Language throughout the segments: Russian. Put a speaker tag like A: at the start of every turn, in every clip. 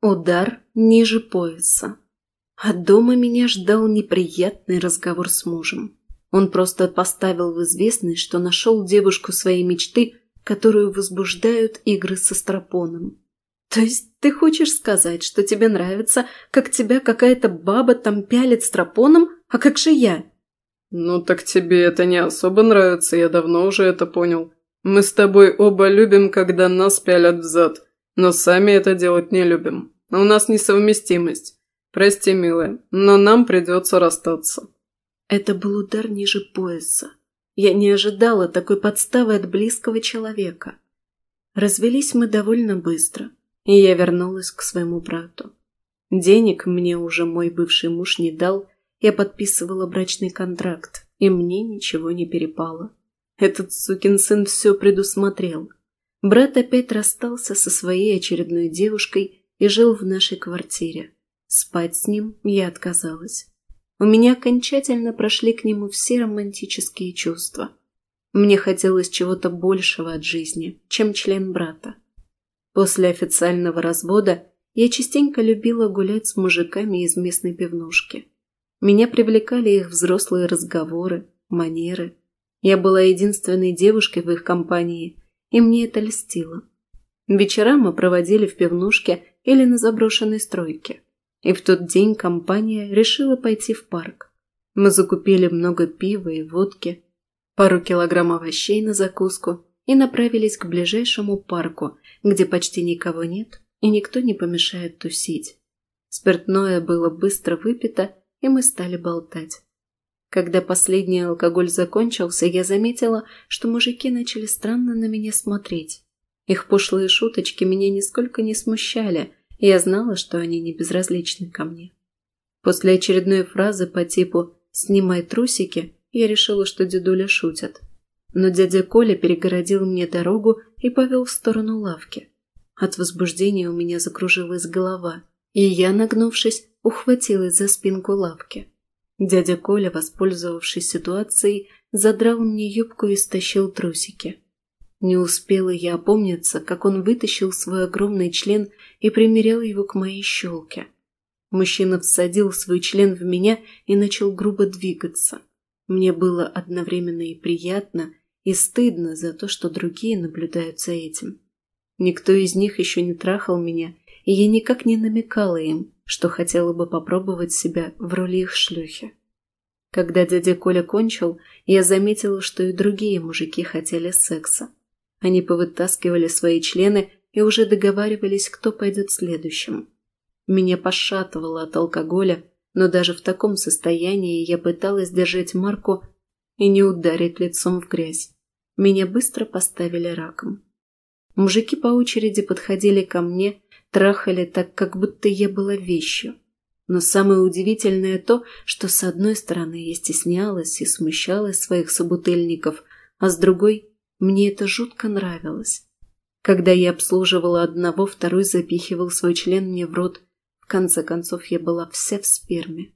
A: Удар ниже пояса. А дома меня ждал неприятный разговор с мужем. Он просто поставил в известность, что нашел девушку своей мечты, которую возбуждают игры со стропоном. То есть ты хочешь сказать, что тебе нравится, как тебя какая-то баба там пялит стропоном, а как же я?
B: Ну так тебе это не особо нравится, я давно уже это понял. Мы с тобой оба любим, когда нас пялят в зад но сами это делать не любим. У нас несовместимость. Прости, милая, но нам придется расстаться».
A: Это был удар ниже пояса. Я не ожидала такой подставы от близкого человека. Развелись мы довольно быстро, и я вернулась к своему брату. Денег мне уже мой бывший муж не дал, я подписывала брачный контракт, и мне ничего не перепало. Этот сукин сын все предусмотрел. Брат опять расстался со своей очередной девушкой и жил в нашей квартире. Спать с ним я отказалась. У меня окончательно прошли к нему все романтические чувства. Мне хотелось чего-то большего от жизни, чем член брата. После официального развода я частенько любила гулять с мужиками из местной пивнушки. Меня привлекали их взрослые разговоры, манеры. Я была единственной девушкой в их компании – и мне это льстило. Вечера мы проводили в пивнушке или на заброшенной стройке. И в тот день компания решила пойти в парк. Мы закупили много пива и водки, пару килограмм овощей на закуску и направились к ближайшему парку, где почти никого нет и никто не помешает тусить. Спиртное было быстро выпито, и мы стали болтать. Когда последний алкоголь закончился, я заметила, что мужики начали странно на меня смотреть. Их пошлые шуточки меня нисколько не смущали, и я знала, что они не безразличны ко мне. После очередной фразы по типу «снимай трусики» я решила, что дедуля шутит. Но дядя Коля перегородил мне дорогу и повел в сторону лавки. От возбуждения у меня закружилась голова, и я, нагнувшись, ухватилась за спинку лавки. Дядя Коля, воспользовавшись ситуацией, задрал мне юбку и стащил трусики. Не успела я опомниться, как он вытащил свой огромный член и примерял его к моей щелке. Мужчина всадил свой член в меня и начал грубо двигаться. Мне было одновременно и приятно, и стыдно за то, что другие наблюдают за этим. Никто из них еще не трахал меня, и я никак не намекала им, что хотела бы попробовать себя в роли их шлюхи. Когда дядя Коля кончил, я заметила, что и другие мужики хотели секса. Они повытаскивали свои члены и уже договаривались, кто пойдет следующим. Меня пошатывало от алкоголя, но даже в таком состоянии я пыталась держать марку и не ударить лицом в грязь. Меня быстро поставили раком. Мужики по очереди подходили ко мне трахали так, как будто я была вещью. Но самое удивительное то, что с одной стороны я стеснялась и смущалась своих собутыльников, а с другой мне это жутко нравилось. Когда я обслуживала одного, второй запихивал свой член мне в рот. В конце концов, я была вся в сперме.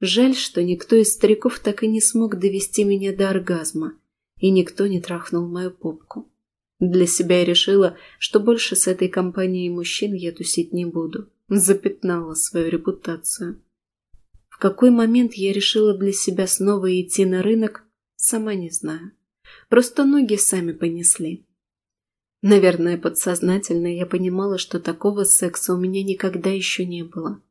A: Жаль, что никто из стариков так и не смог довести меня до оргазма, и никто не трахнул мою попку. Для себя я решила, что больше с этой компанией мужчин я тусить не буду. Запятнала свою репутацию. В какой момент я решила для себя снова идти на рынок, сама не знаю. Просто ноги сами понесли. Наверное, подсознательно я понимала, что такого секса у меня никогда еще не было.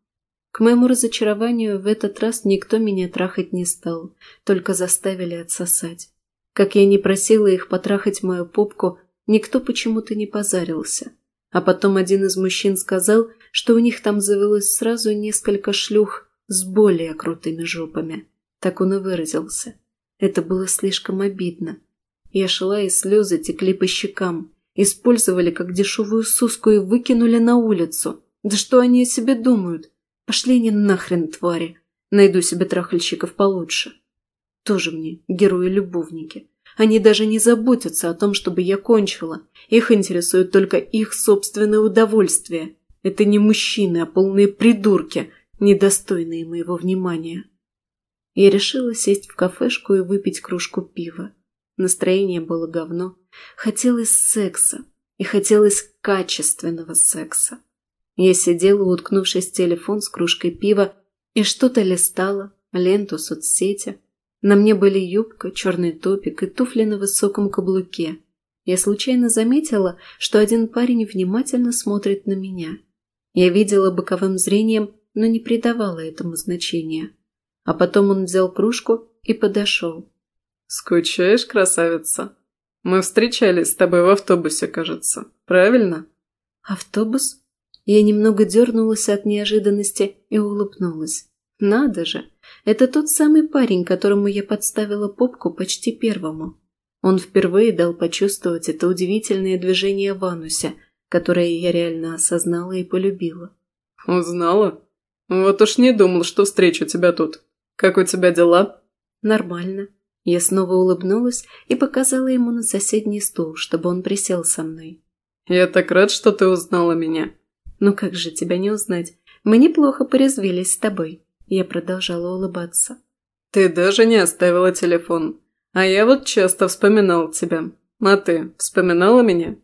A: К моему разочарованию в этот раз никто меня трахать не стал, только заставили отсосать. Как я не просила их потрахать мою попку, Никто почему-то не позарился. А потом один из мужчин сказал, что у них там завелось сразу несколько шлюх с более крутыми жопами. Так он и выразился. Это было слишком обидно. Я шла, и слезы текли по щекам. Использовали как дешевую суску и выкинули на улицу. Да что они о себе думают? Пошли они нахрен, твари. Найду себе трахальщиков получше. Тоже мне герои-любовники. Они даже не заботятся о том, чтобы я кончила. Их интересует только их собственное удовольствие. Это не мужчины, а полные придурки, недостойные моего внимания. Я решила сесть в кафешку и выпить кружку пива. Настроение было говно. Хотелось секса. И хотелось качественного секса. Я сидела, уткнувшись в телефон с кружкой пива, и что-то листала, ленту соцсети. На мне были юбка, черный топик и туфли на высоком каблуке. Я случайно заметила, что один парень внимательно смотрит на меня. Я видела боковым зрением, но не придавала этому значения. А потом он взял кружку и подошел.
B: «Скучаешь, красавица? Мы встречались с тобой в автобусе, кажется. Правильно?»
A: «Автобус?» Я немного дернулась от неожиданности и улыбнулась. «Надо же! Это тот самый парень, которому я подставила попку почти первому. Он впервые дал почувствовать это удивительное движение в анусе, которое я реально осознала и полюбила.
B: «Узнала? Вот уж не думал, что встречу тебя тут. Как у тебя дела?»
A: «Нормально». Я снова улыбнулась и показала ему на соседний стул, чтобы он присел со мной.
B: «Я так рад, что ты узнала меня».
A: «Ну как же тебя не узнать? Мы неплохо порезвились с тобой». Я продолжала улыбаться.
B: «Ты даже не оставила телефон. А я вот часто вспоминал тебя. А ты вспоминала меня?»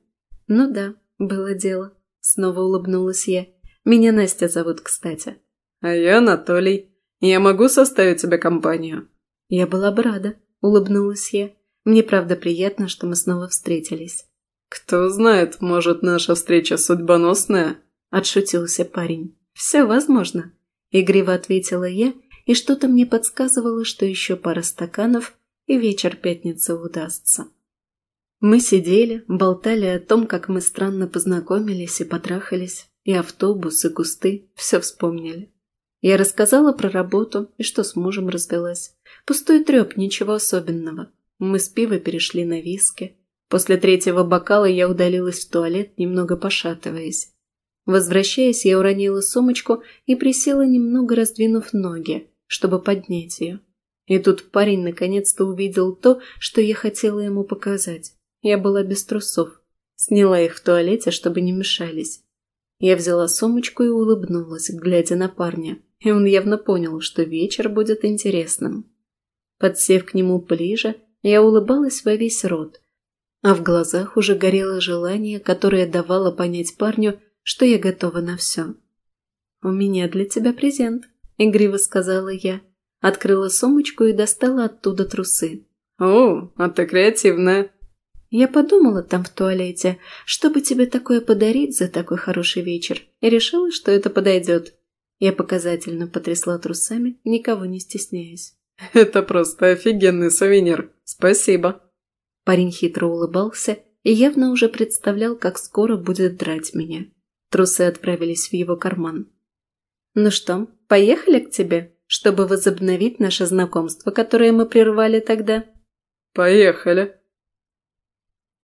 A: «Ну да, было дело». Снова улыбнулась я. «Меня Настя зовут, кстати».
B: «А я Анатолий. Я могу составить тебе компанию?»
A: «Я была бы рада», – улыбнулась я. «Мне правда приятно, что мы снова встретились».
B: «Кто знает, может, наша встреча судьбоносная?»
A: – отшутился парень. «Все возможно», – игриво ответила я, и что-то мне подсказывало, что еще пара стаканов, и вечер пятницы удастся. Мы сидели, болтали о том, как мы странно познакомились и потрахались, и автобус, и кусты, все вспомнили. Я рассказала про работу и что с мужем развелась. Пустой треп, ничего особенного. Мы с пива перешли на виски. После третьего бокала я удалилась в туалет, немного пошатываясь. Возвращаясь, я уронила сумочку и присела, немного раздвинув ноги, чтобы поднять ее. И тут парень наконец-то увидел то, что я хотела ему показать. Я была без трусов. Сняла их в туалете, чтобы не мешались. Я взяла сумочку и улыбнулась, глядя на парня, и он явно понял, что вечер будет интересным. Подсев к нему ближе, я улыбалась во весь рот, а в глазах уже горело желание, которое давало понять парню, что я готова на все. «У меня для тебя презент», — игриво сказала я. Открыла сумочку и достала оттуда трусы.
B: «О, а ты креативная!»
A: Я подумала там в туалете, чтобы тебе такое подарить за такой хороший вечер, и решила, что это подойдет. Я показательно потрясла трусами, никого не стесняясь.
B: «Это просто офигенный сувенир. Спасибо!»
A: Парень хитро улыбался и явно уже представлял, как скоро будет драть меня. Трусы отправились в его карман. «Ну что, поехали к тебе?» чтобы возобновить наше знакомство, которое мы прервали тогда?»
B: «Поехали!»